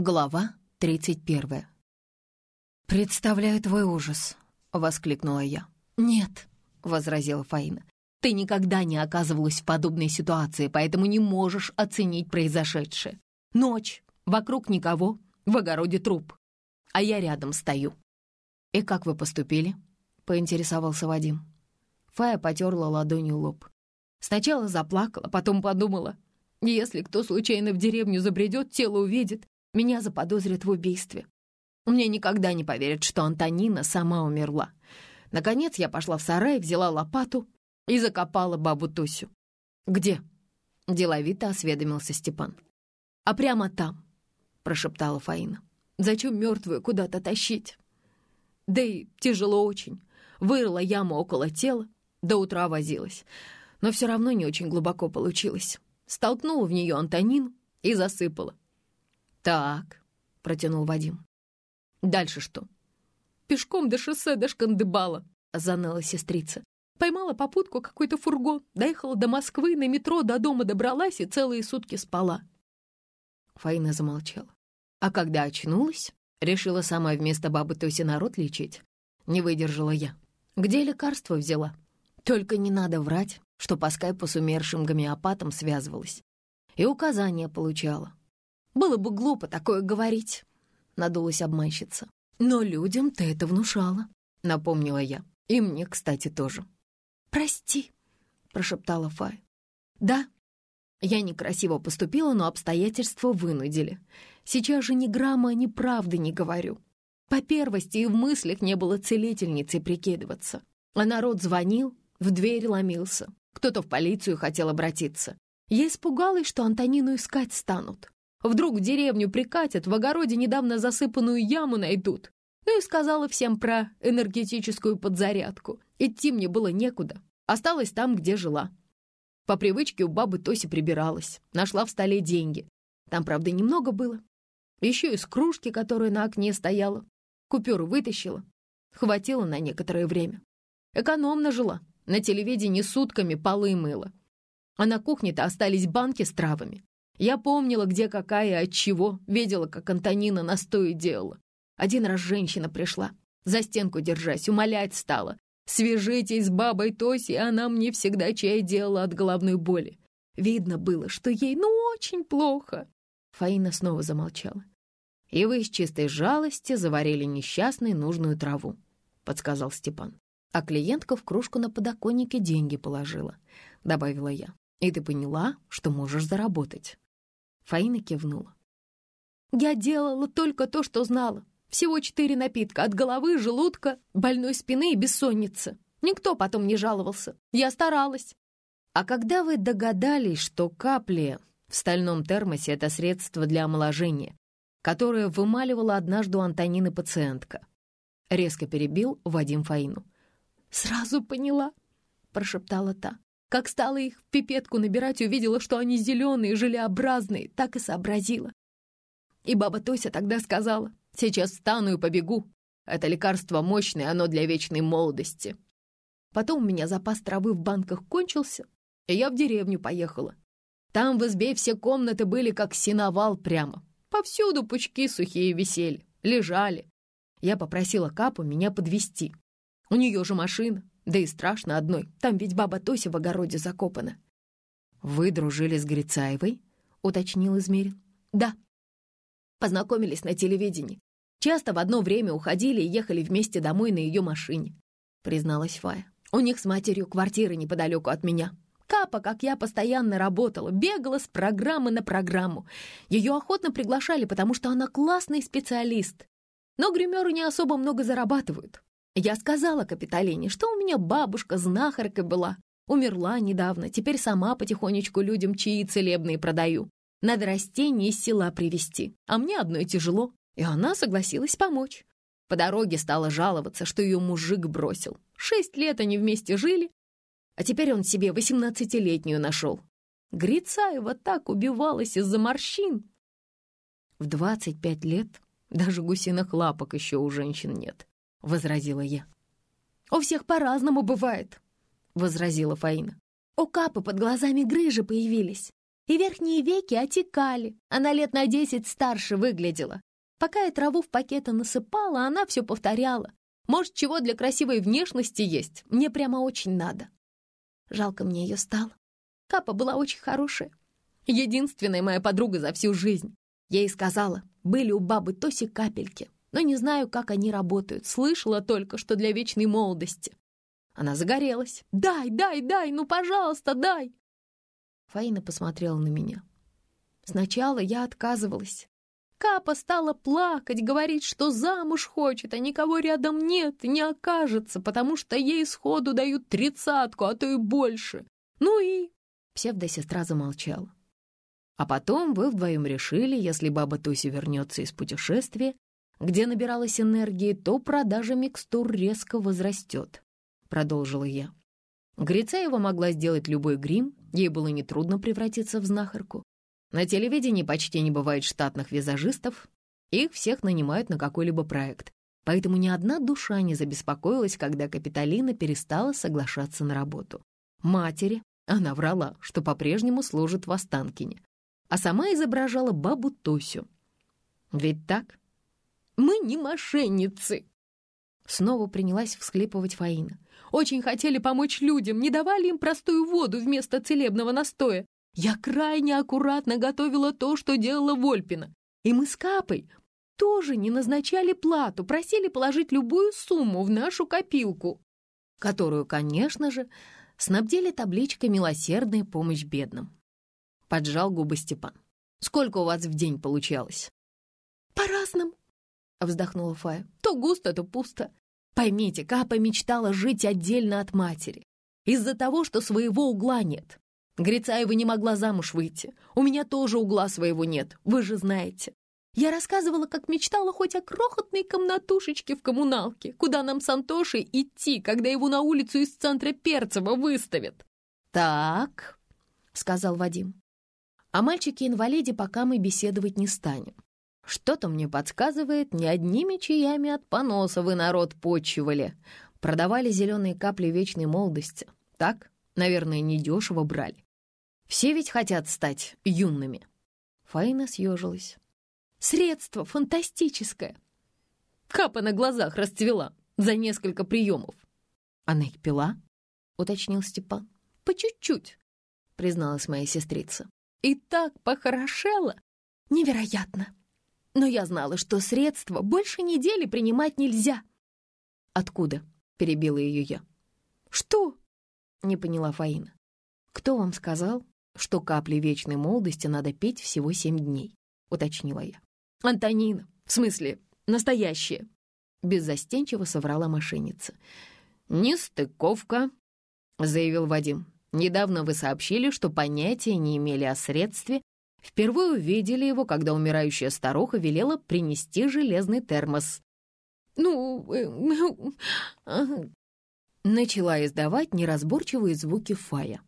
Глава 31. «Представляю твой ужас», — воскликнула я. «Нет», — возразила Фаина. «Ты никогда не оказывалась в подобной ситуации, поэтому не можешь оценить произошедшее. Ночь, вокруг никого, в огороде труп, а я рядом стою». «И как вы поступили?» — поинтересовался Вадим. Фая потерла ладонью лоб. Сначала заплакала, потом подумала, если кто случайно в деревню забредет, тело увидит, меня заподозрят в убийстве. Мне никогда не поверят, что Антонина сама умерла. Наконец я пошла в сарай, взяла лопату и закопала бабу Тусю. «Где?» — деловито осведомился Степан. «А прямо там», — прошептала Фаина. «Зачем мертвую куда-то тащить?» «Да и тяжело очень. Вырыла яму около тела, до утра возилась. Но все равно не очень глубоко получилось. Столкнула в нее Антонину и засыпала. «Так», — протянул Вадим. «Дальше что?» «Пешком до шоссе до Шкандыбала», — заныла сестрица. Поймала попутку какой-то фургон, доехала до Москвы, на метро до дома добралась и целые сутки спала. Фаина замолчала. А когда очнулась, решила сама вместо бабы Тоси народ лечить. Не выдержала я. Где лекарство взяла? Только не надо врать, что по скайпу с умершим гомеопатом связывалась. И указания получала. Было бы глупо такое говорить», — надулась обманщица. «Но людям ты это внушала», — напомнила я. «И мне, кстати, тоже». «Прости», — прошептала Фай. «Да, я некрасиво поступила, но обстоятельства вынудили. Сейчас же ни грамма ни правды не говорю. По первости и в мыслях не было целительницей прикидываться. А народ звонил, в дверь ломился. Кто-то в полицию хотел обратиться. Я испугалась, что Антонину искать станут. Вдруг деревню прикатят, в огороде недавно засыпанную яму найдут. Ну и сказала всем про энергетическую подзарядку. Идти мне было некуда. Осталась там, где жила. По привычке у бабы Тоси прибиралась. Нашла в столе деньги. Там, правда, немного было. Еще из кружки, которая на окне стояла. Купюру вытащила. Хватило на некоторое время. Экономно жила. На телевидении сутками полы мыла. А на кухне-то остались банки с травами. Я помнила, где какая и от чего, видела, как Антонина настои делала. Один раз женщина пришла, за стенку держась, умолять стала. «Свяжитесь с бабой Тоси, она мне всегда чай делала от головной боли». Видно было, что ей ну очень плохо. Фаина снова замолчала. «И вы из чистой жалости заварили несчастной нужную траву», — подсказал Степан. «А клиентка в кружку на подоконнике деньги положила», — добавила я. «И ты поняла, что можешь заработать». Фаина кивнула. «Я делала только то, что знала. Всего четыре напитка от головы, желудка, больной спины и бессонницы. Никто потом не жаловался. Я старалась». «А когда вы догадались, что капли в стальном термосе — это средство для омоложения, которое вымаливала однажды у Антонины пациентка?» Резко перебил Вадим Фаину. «Сразу поняла», — прошептала та. Как стала их в пипетку набирать, увидела, что они зеленые, желеобразные, так и сообразила. И баба Тося тогда сказала, «Сейчас встану и побегу. Это лекарство мощное, оно для вечной молодости». Потом у меня запас травы в банках кончился, и я в деревню поехала. Там в избе все комнаты были как синовал прямо. Повсюду пучки сухие висели, лежали. Я попросила Капу меня подвести. У нее же машина, да и страшно одной, там ведь баба Тося в огороде закопана. «Вы дружили с Грицаевой?» — уточнил Измерин. «Да». Познакомились на телевидении. Часто в одно время уходили и ехали вместе домой на ее машине, призналась Фая. У них с матерью квартира неподалеку от меня. Капа, как я, постоянно работала, бегала с программы на программу. Ее охотно приглашали, потому что она классный специалист. Но гримеры не особо много зарабатывают. Я сказала Капитолине, что у меня бабушка знахарка была. Умерла недавно, теперь сама потихонечку людям чаи целебные продаю. Надо растения из села привезти, а мне одной тяжело. И она согласилась помочь. По дороге стала жаловаться, что ее мужик бросил. Шесть лет они вместе жили, а теперь он себе восемнадцатилетнюю нашел. Грицаева так убивалась из-за морщин. В двадцать пять лет даже гусиных лапок еще у женщин нет. — возразила я. «У всех по-разному бывает», — возразила Фаина. «У Капы под глазами грыжи появились. и верхние веки отекали. Она лет на десять старше выглядела. Пока я траву в пакеты насыпала, она все повторяла. Может, чего для красивой внешности есть? Мне прямо очень надо. Жалко мне ее стало. Капа была очень хорошая. Единственная моя подруга за всю жизнь. Я ей сказала, были у бабы Тоси капельки, но не знаю, как они работают. Слышала только, что для вечной молодости. Она загорелась. «Дай, дай, дай, ну, пожалуйста, дай!» Фаина посмотрела на меня. Сначала я отказывалась. Капа стала плакать, говорить, что замуж хочет, а никого рядом нет не окажется, потому что ей сходу дают тридцатку, а то и больше. Ну и... Псевдосестра замолчала. А потом вы вдвоем решили, если баба Туся вернется из путешествия, где набиралась энергии, то продажа микстур резко возрастет, — продолжила я. Грицаева могла сделать любой грим, ей было нетрудно превратиться в знахарку. На телевидении почти не бывает штатных визажистов, их всех нанимают на какой-либо проект, поэтому ни одна душа не забеспокоилась, когда Капитолина перестала соглашаться на работу. Матери она врала, что по-прежнему служит в Останкине, а сама изображала бабу Тосю. Ведь так? Мы не мошенницы!» Снова принялась всхлипывать Фаина. «Очень хотели помочь людям, не давали им простую воду вместо целебного настоя. Я крайне аккуратно готовила то, что делала Вольпина. И мы с Капой тоже не назначали плату, просили положить любую сумму в нашу копилку, которую, конечно же, снабдили табличкой «Милосердная помощь бедным». Поджал губы Степан. «Сколько у вас в день получалось?» «По-разному», — вздохнула Фая. «То густо, то пусто. Поймите, Капа мечтала жить отдельно от матери. Из-за того, что своего угла нет. Грицаева не могла замуж выйти. У меня тоже угла своего нет, вы же знаете. Я рассказывала, как мечтала хоть о крохотной комнатушечке в коммуналке, куда нам с Антошей идти, когда его на улицу из центра Перцева выставят. «Так», — сказал Вадим, — «о мальчике-инвалиде пока мы беседовать не станем. Что-то мне подсказывает, не одними чаями от поноса вы народ почивали. Продавали зеленые капли вечной молодости. Так, наверное, недешево брали. Все ведь хотят стать юными. Фаина съежилась. Средство фантастическое. Капа на глазах расцвела за несколько приемов. Она их пила? Уточнил Степан. По чуть-чуть, призналась моя сестрица. И так похорошела. Невероятно. Но я знала, что средства больше недели принимать нельзя. Откуда? Перебила ее я. Что? Не поняла Фаина. Кто вам сказал, что капли вечной молодости надо пить всего семь дней», — уточнила я. «Антонина, в смысле, настоящая», — беззастенчиво соврала мошенница. «Нестыковка», — заявил Вадим. «Недавно вы сообщили, что понятия не имели о средстве. Впервые увидели его, когда умирающая старуха велела принести железный термос». «Ну...» э, Начала издавать неразборчивые звуки Фая.